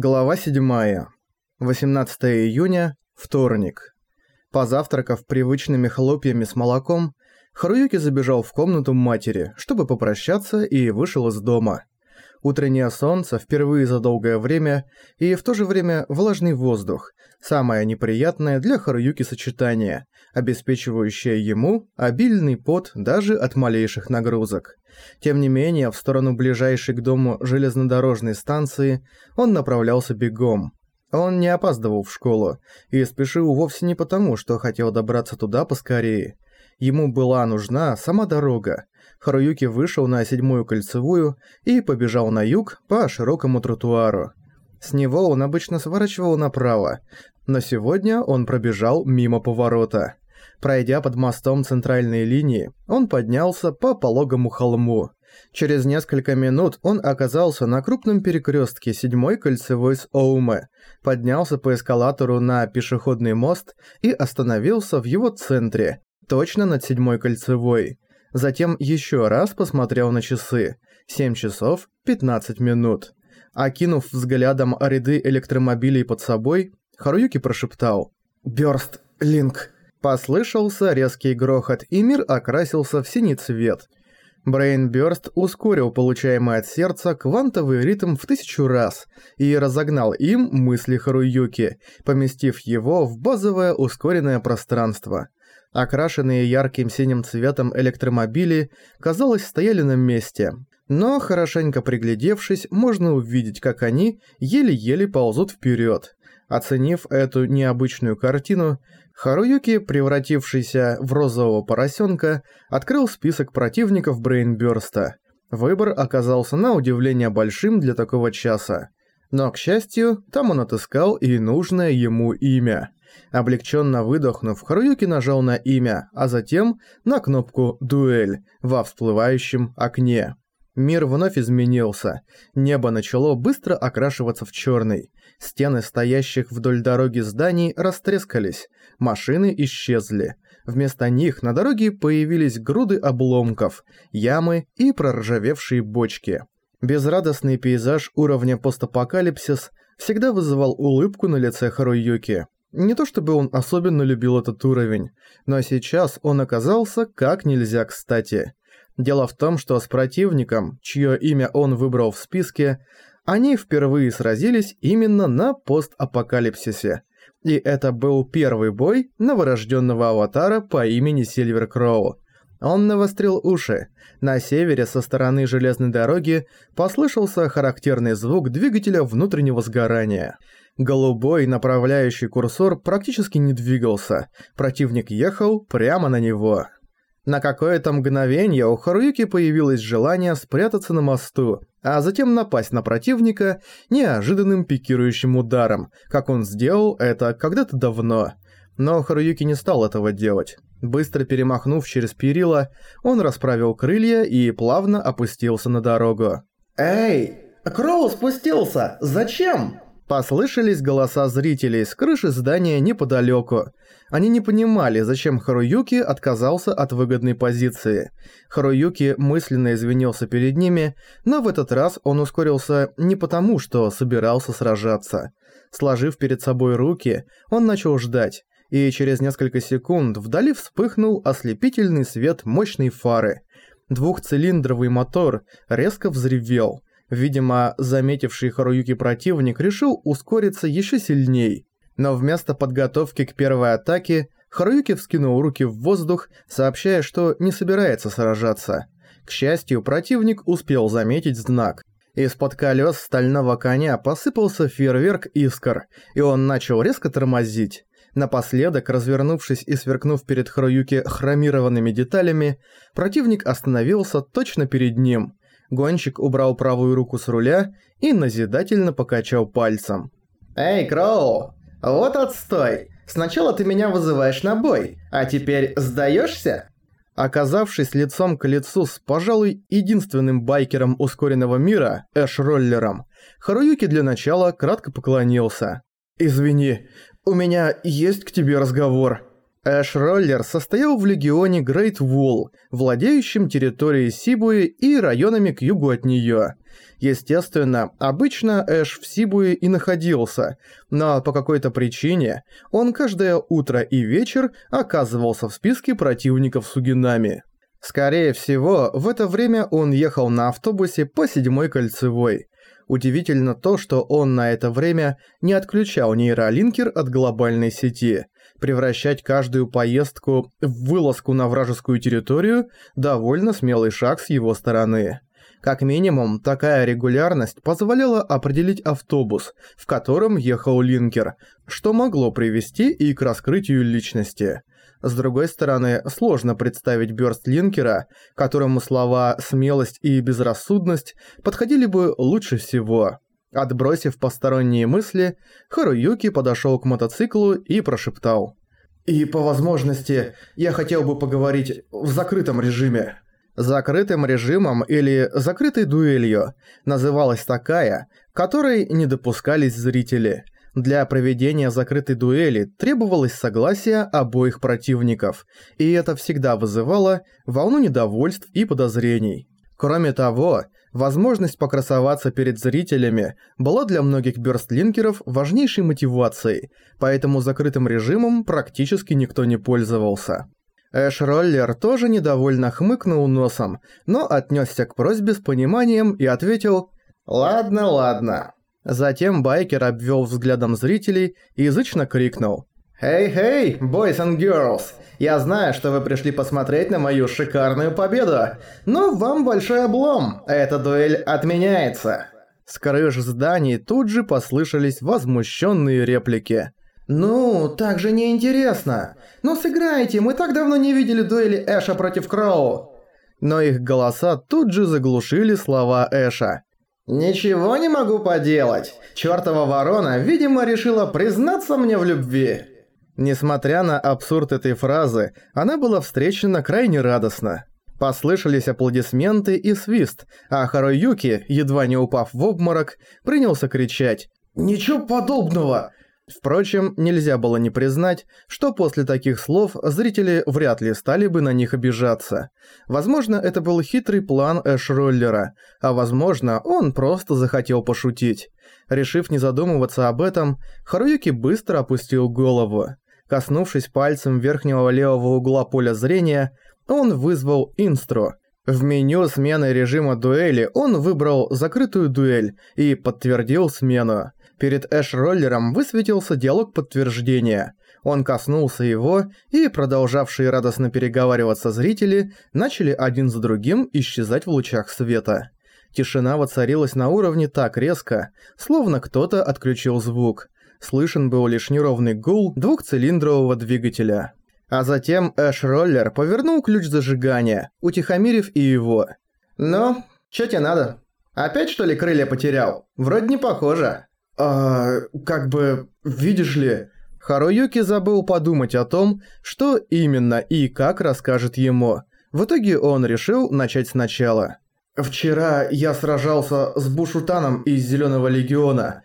Глава 7. 18 июня, вторник. Позавтракав привычными хлопьями с молоком, Харуюки забежал в комнату матери, чтобы попрощаться и вышел из дома. Утреннее солнце впервые за долгое время и в то же время влажный воздух, самое неприятное для Харуюки сочетание, обеспечивающее ему обильный пот даже от малейших нагрузок. Тем не менее, в сторону ближайшей к дому железнодорожной станции он направлялся бегом. Он не опаздывал в школу и спешил вовсе не потому, что хотел добраться туда поскорее. Ему была нужна сама дорога. Харуюки вышел на седьмую кольцевую и побежал на юг по широкому тротуару. С него он обычно сворачивал направо, но сегодня он пробежал мимо поворота. Пройдя под мостом центральной линии, он поднялся по пологому холму. Через несколько минут он оказался на крупном перекрестке седьмой кольцевой с Оуме, поднялся по эскалатору на пешеходный мост и остановился в его центре, точно над седьмой кольцевой. Затем еще раз посмотрел на часы. 7 часов 15 минут. Окинув взглядом ряды электромобилей под собой, Харуюки прошептал «Бёрст, Линк». Послышался резкий грохот, и мир окрасился в синий цвет. Брейнбёрст ускорил получаемый от сердца квантовый ритм в тысячу раз и разогнал им мысли Харуюки, поместив его в базовое ускоренное пространство. Окрашенные ярким синим цветом электромобили, казалось, стояли на месте. Но, хорошенько приглядевшись, можно увидеть, как они еле-еле ползут вперед. Оценив эту необычную картину, Харуюки, превратившийся в розового поросенка, открыл список противников Брейнбёрста. Выбор оказался на удивление большим для такого часа. Но, к счастью, там он отыскал и нужное ему имя. Облегченно выдохнув, Харуюки нажал на имя, а затем на кнопку «Дуэль» во всплывающем окне. Мир вновь изменился. Небо начало быстро окрашиваться в черный. Стены стоящих вдоль дороги зданий растрескались. Машины исчезли. Вместо них на дороге появились груды обломков, ямы и проржавевшие бочки. Безрадостный пейзаж уровня постапокалипсис всегда вызывал улыбку на лице Харуюки. Не то чтобы он особенно любил этот уровень, но сейчас он оказался как нельзя кстати. Дело в том, что с противником, чье имя он выбрал в списке, они впервые сразились именно на постапокалипсисе. И это был первый бой новорожденного аватара по имени Сильвер Кроу. Он навострил уши. На севере со стороны железной дороги послышался характерный звук двигателя внутреннего сгорания. Голубой направляющий курсор практически не двигался. Противник ехал прямо на него. На какое-то мгновение у Харуюки появилось желание спрятаться на мосту, а затем напасть на противника неожиданным пикирующим ударом, как он сделал это когда-то давно. Но Харуюки не стал этого делать. Быстро перемахнув через перила, он расправил крылья и плавно опустился на дорогу. «Эй, Кроу спустился! Зачем?» Послышались голоса зрителей с крыши здания неподалеку. Они не понимали, зачем Харуюки отказался от выгодной позиции. Харуюки мысленно извинился перед ними, но в этот раз он ускорился не потому, что собирался сражаться. Сложив перед собой руки, он начал ждать, и через несколько секунд вдали вспыхнул ослепительный свет мощной фары. Двухцилиндровый мотор резко взревел – Видимо, заметивший Харуюки противник решил ускориться еще сильней. Но вместо подготовки к первой атаке, Харуюки вскинул руки в воздух, сообщая, что не собирается сражаться. К счастью, противник успел заметить знак. Из-под колес стального коня посыпался фейерверк искр, и он начал резко тормозить. Напоследок, развернувшись и сверкнув перед Харуюки хромированными деталями, противник остановился точно перед ним. Гонщик убрал правую руку с руля и назидательно покачал пальцем. «Эй, Кроу, вот отстой! Сначала ты меня вызываешь на бой, а теперь сдаешься?» Оказавшись лицом к лицу с, пожалуй, единственным байкером ускоренного мира, Эш-роллером, Харуюки для начала кратко поклонился. «Извини, у меня есть к тебе разговор». Эш Роллер состоял в легионе Грейт Вул, владеющем территорией Сибуи и районами к югу от неё. Естественно, обычно Эш в Сибуе и находился, но по какой-то причине он каждое утро и вечер оказывался в списке противников Сугинами. Скорее всего, в это время он ехал на автобусе по седьмой кольцевой. Удивительно то, что он на это время не отключал нейролинкер от глобальной сети. Превращать каждую поездку в вылазку на вражескую территорию – довольно смелый шаг с его стороны. Как минимум, такая регулярность позволяла определить автобус, в котором ехал линкер, что могло привести и к раскрытию личности. С другой стороны, сложно представить бёрст линкера, которому слова «смелость» и «безрассудность» подходили бы лучше всего. Отбросив посторонние мысли, Харуюки подошёл к мотоциклу и прошептал. «И по возможности, я хотел бы поговорить в закрытом режиме». Закрытым режимом или закрытой дуэлью называлась такая, которой не допускались зрители. Для проведения закрытой дуэли требовалось согласие обоих противников, и это всегда вызывало волну недовольств и подозрений. Кроме того, возможность покрасоваться перед зрителями была для многих бёрстлинкеров важнейшей мотивацией, поэтому закрытым режимом практически никто не пользовался. Эш-роллер тоже недовольно хмыкнул носом, но отнесся к просьбе с пониманием и ответил «Ладно, ладно». Затем байкер обвел взглядом зрителей и язычно крикнул «Эй-эй, boys and girls! Я знаю, что вы пришли посмотреть на мою шикарную победу, но вам большой облом, эта дуэль отменяется». С крыш зданий тут же послышались возмущенные реплики. «Ну, так же неинтересно. Ну сыграйте, мы так давно не видели дуэли Эша против Кроу». Но их голоса тут же заглушили слова Эша. «Ничего не могу поделать. Чёртова ворона, видимо, решила признаться мне в любви». Несмотря на абсурд этой фразы, она была встречена крайне радостно. Послышались аплодисменты и свист, а Харуюки, едва не упав в обморок, принялся кричать «Ничего подобного! Впрочем, нельзя было не признать, что после таких слов зрители вряд ли стали бы на них обижаться. Возможно, это был хитрый план Эш-роллера, а возможно, он просто захотел пошутить. Решив не задумываться об этом, Харуюки быстро опустил голову. Коснувшись пальцем верхнего левого угла поля зрения, он вызвал инстру. В меню смены режима дуэли он выбрал закрытую дуэль и подтвердил смену. Перед Эш-роллером высветился диалог подтверждения. Он коснулся его, и продолжавшие радостно переговариваться зрители начали один за другим исчезать в лучах света. Тишина воцарилась на уровне так резко, словно кто-то отключил звук. Слышен был лишь неровный гул двухцилиндрового двигателя. А затем Эш-роллер повернул ключ зажигания, утихомирив и его. «Ну, чё тебе надо? Опять что ли крылья потерял? Вроде не похоже». «А, как бы, видишь ли...» Харуюки забыл подумать о том, что именно и как расскажет ему. В итоге он решил начать сначала. «Вчера я сражался с Бушутаном из Зелёного Легиона,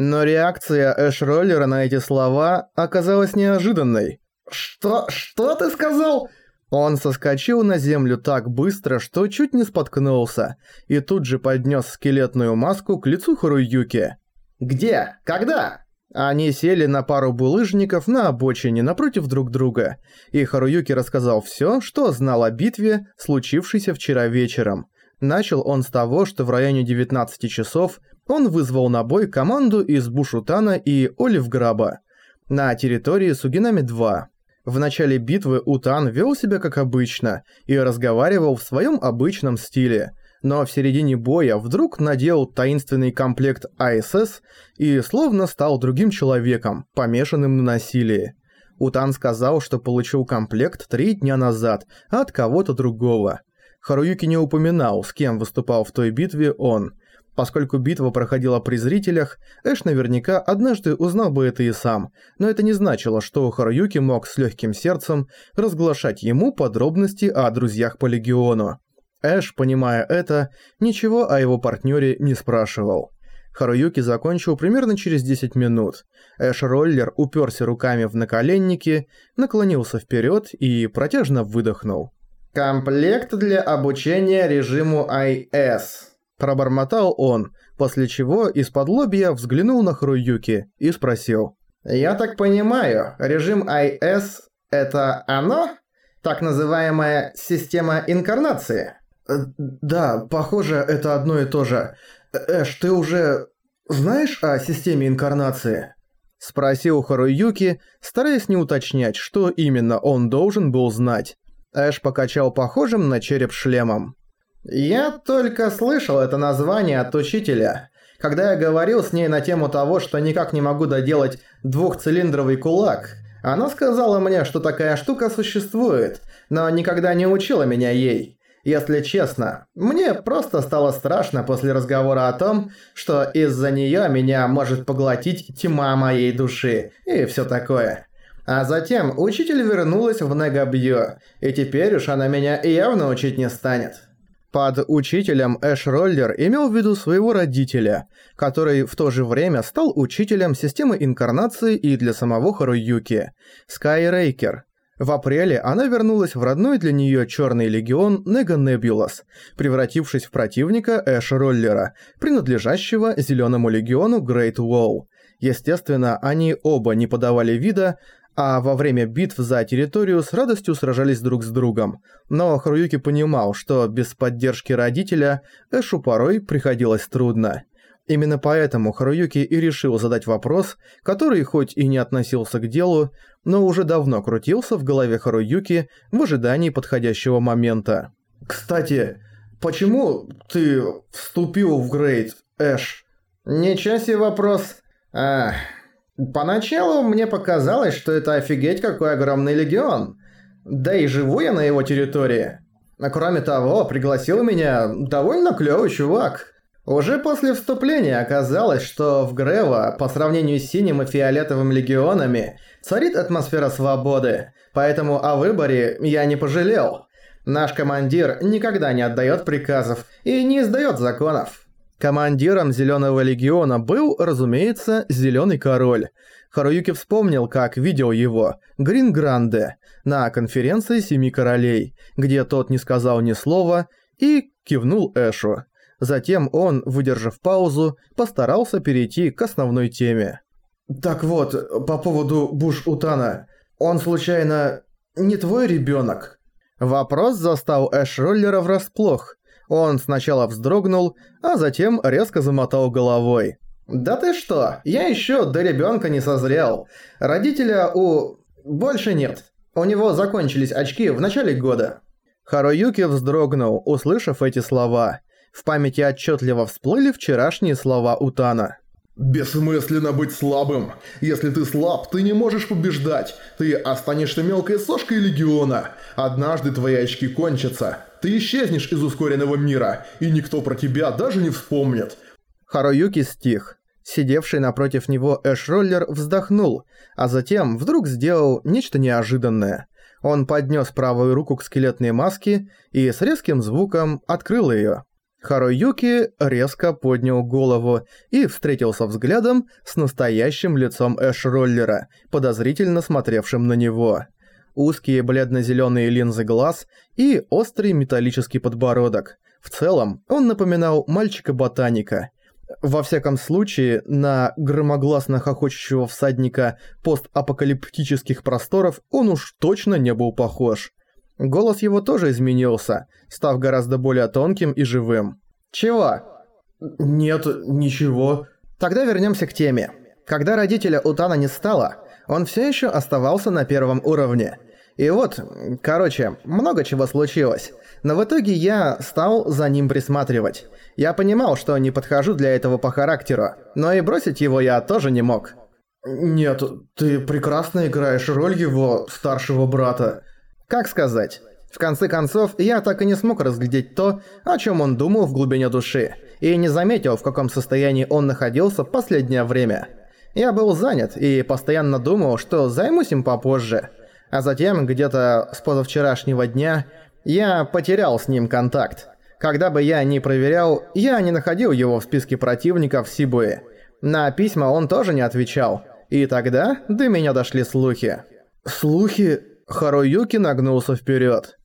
но реакция Эш-роллера на эти слова оказалась неожиданной. «Что? Что ты сказал?» Он соскочил на землю так быстро, что чуть не споткнулся, и тут же поднес скелетную маску к лицу Харуюки. «Где? Когда?» Они сели на пару булыжников на обочине напротив друг друга, и Харуюки рассказал всё, что знал о битве, случившейся вчера вечером. Начал он с того, что в районе 19 часов он вызвал на бой команду из Бушутана и Оливграба на территории Сугинами-2. В начале битвы Утан вел себя как обычно и разговаривал в своем обычном стиле – но в середине боя вдруг надел таинственный комплект АСС и словно стал другим человеком, помешанным на насилии. Утан сказал, что получил комплект три дня назад от кого-то другого. Харуюки не упоминал, с кем выступал в той битве он. Поскольку битва проходила при зрителях, Эш наверняка однажды узнал бы это и сам, но это не значило, что Харуюки мог с легким сердцем разглашать ему подробности о друзьях по Легиону. Эш, понимая это, ничего о его партнере не спрашивал. Харуюки закончил примерно через 10 минут. Эш-роллер уперся руками в наколенники, наклонился вперед и протяжно выдохнул. «Комплект для обучения режиму IS», – пробормотал он, после чего из-под лобья взглянул на Харуюки и спросил. «Я так понимаю, режим IS – это оно? Так называемая система инкарнации?» э, «Да, похоже, это одно и то же. Эш, ты уже знаешь о системе инкарнации?» Спросил Харуюки, стараясь не уточнять, что именно он должен был знать. Эш покачал похожим на череп шлемом. «Я только слышал это название от учителя. Когда я говорил с ней на тему того, что никак не могу доделать двухцилиндровый кулак, она сказала мне, что такая штука существует, но никогда не учила меня ей. Если честно, мне просто стало страшно после разговора о том, что из-за неё меня может поглотить тьма моей души и всё такое. А затем учитель вернулась в Негабьё, и теперь уж она меня явно учить не станет. Под учителем Эш Роллер имел в виду своего родителя, который в то же время стал учителем системы инкарнации и для самого Харуюки, Скайрейкер. В апреле она вернулась в родной для неё Чёрный Легион Нега Небулас, превратившись в противника Эш Роллера, принадлежащего Зелёному Легиону Грейт Уолл. Естественно, они оба не подавали вида, а во время битв за территорию с радостью сражались друг с другом. Но Харуюки понимал, что без поддержки родителя Эшу порой приходилось трудно. Именно поэтому Харуюки и решил задать вопрос, который хоть и не относился к делу, но уже давно крутился в голове Харуюки в ожидании подходящего момента. «Кстати, почему ты вступил в Грейд, Эш?» «Ничего себе вопрос. Ах...» Поначалу мне показалось, что это офигеть какой огромный легион. Да и живу я на его территории. А кроме того, пригласил меня довольно клёвый чувак. Уже после вступления оказалось, что в Грево, по сравнению с синим и фиолетовым легионами, царит атмосфера свободы, поэтому о выборе я не пожалел. Наш командир никогда не отдает приказов и не издает законов. Командиром Зеленого Легиона был, разумеется, Зеленый Король. Харуюки вспомнил, как видел его, Грин Гранде, на конференции Семи Королей, где тот не сказал ни слова и кивнул Эшу. Затем он, выдержав паузу, постарался перейти к основной теме. «Так вот, по поводу Буш-Утана, он случайно не твой ребенок? Вопрос застал Эш Роллера врасплох, он сначала вздрогнул, а затем резко замотал головой. «Да ты что, я еще до ребенка не созрел. Родителя у... больше нет. У него закончились очки в начале года». Харуюки вздрогнул, услышав эти слова. В памяти отчетливо всплыли вчерашние слова Утана. «Бессмысленно быть слабым. Если ты слаб, ты не можешь побеждать. Ты останешься мелкой сошкой Легиона. Однажды твои очки кончатся. Ты исчезнешь из ускоренного мира, и никто про тебя даже не вспомнит». Харуюки стих. Сидевший напротив него Эш-роллер вздохнул, а затем вдруг сделал нечто неожиданное. Он поднес правую руку к скелетной маске и с резким звуком открыл ее. Харуюки резко поднял голову и встретился взглядом с настоящим лицом Эш-роллера, подозрительно смотревшим на него. Узкие бледно-зелёные линзы глаз и острый металлический подбородок. В целом, он напоминал мальчика-ботаника. Во всяком случае, на громогласно хохочущего всадника постапокалиптических просторов он уж точно не был похож. Голос его тоже изменился, став гораздо более тонким и живым. «Чего?» «Нет, ничего». Тогда вернемся к теме. Когда родителя Утана не стало, он все еще оставался на первом уровне. И вот, короче, много чего случилось. Но в итоге я стал за ним присматривать. Я понимал, что не подхожу для этого по характеру, но и бросить его я тоже не мог. «Нет, ты прекрасно играешь роль его старшего брата», как сказать? В конце концов, я так и не смог разглядеть то, о чем он думал в глубине души, и не заметил, в каком состоянии он находился в последнее время. Я был занят и постоянно думал, что займусь им попозже. А затем, где-то с позавчерашнего дня, я потерял с ним контакт. Когда бы я ни проверял, я не находил его в списке противников Сибуи. На письма он тоже не отвечал. И тогда до меня дошли слухи. Слухи? Харуюки нагнулся вперед.